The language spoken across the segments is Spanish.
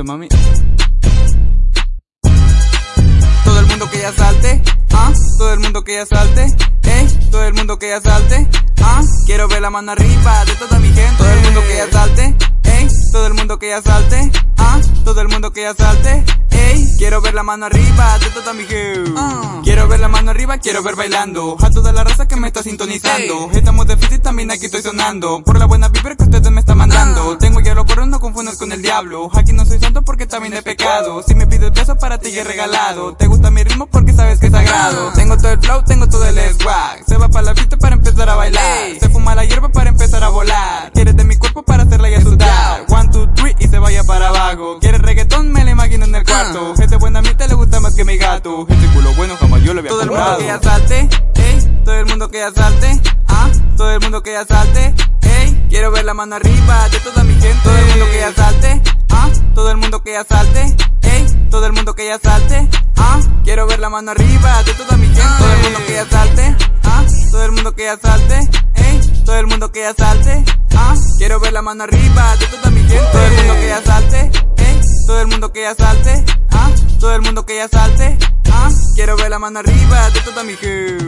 mami? Todo el mundo que ya salte, ah, todo el mundo que ya salte, eh, todo el mundo que ya salte, ah, quiero ver la mano arriba de toda mi gente. Todo el mundo que ya salte, eh, todo el mundo que ya salte, ah, todo el mundo que ya salte, Ey, quiero ver la mano arriba de toda mi girl. Uh. Ah. Quiero ver la mano arriba, quiero ver bailando. A toda la raza que me está sintonizando. Estamos de fiesta y también aquí estoy sonando. Por la buena vibra que ustedes me están mandando. Uh. Tengo ya lo corro, no confundas con el diablo. Aquí no soy porque también he pecado, si me pides beso para ti es regalado, te gusta mi ritmo porque sabes que es sagrado, tengo todo el flow, tengo todo el swag, se va para la fiesta para empezar a bailar, se fuma la hierba para empezar a volar, quieres de mi cuerpo para hacerla y a sudar, one, two, three y se vaya para abajo, quieres reggaetón, me la imagino en el cuarto, gente buena a mí te le gusta más que mi gato, este culo bueno jamás yo le había Todo el mundo que ya salte, ey, todo el mundo que ya salte, ah, todo el mundo que ya salte, ey, quiero ver la mano arriba de toda mi gente, todo el mundo que ya salte, ah, todo el mundo que ya salte, ey, todo el mundo que ya salte, ah, quiero ver la mano arriba de toda mi gente, todo el mundo que ya salte, ah, todo el mundo que ya salte, ey, todo el mundo que ya salte, ah, quiero ver la mano arriba de toda mi gente, todo el mundo que ya salte, ey, todo el mundo que ya salte, todo el mundo que ya salte, ah, quiero ver la mano arriba de toda mi gente.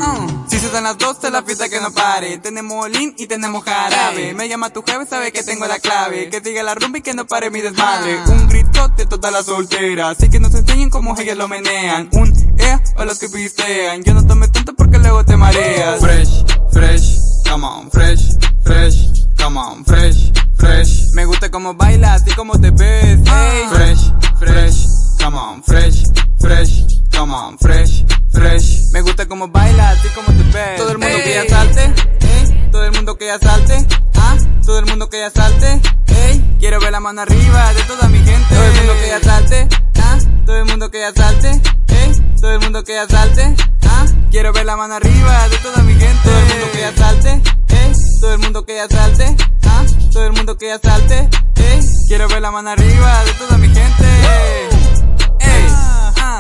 Si se dan las 12 la fiesta que no pare, tenemos lean y tenemos jarabe, me llama tu jefe sabe que tengo la clave, que diga la rumba y que no pare mi desmadre, un grito de toda la soltera, así que nos enseñen cómo ellas lo menean, un ea para los que pistean, yo no tome tanto porque luego te mareas. Fresh, fresh, come on, fresh, fresh, come on, fresh, fresh, Me gusta cómo bailas y cómo te ves, ey. fresh, fresh, come on, fresh, fresh, come on, fresh, fresh. Me gusta cómo bailas y cómo te ves. Todo el mundo que ya salte, ey. Todo el mundo que ya salte, ah. Todo el mundo que ya salte, ey. Quiero ver la mano arriba de toda mi gente. Todo el mundo que ya salte, ah. Todo el mundo que ya salte, ey. Todo el mundo que ya salte, ah. Quiero ver la mano arriba de toda mi gente. Todo el mundo que ya salte, ey. Todo el mundo que ya salte, ah. Todo el mundo que ya salte, ey. Quiero ver la mano arriba de toda mi gente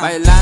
bailar.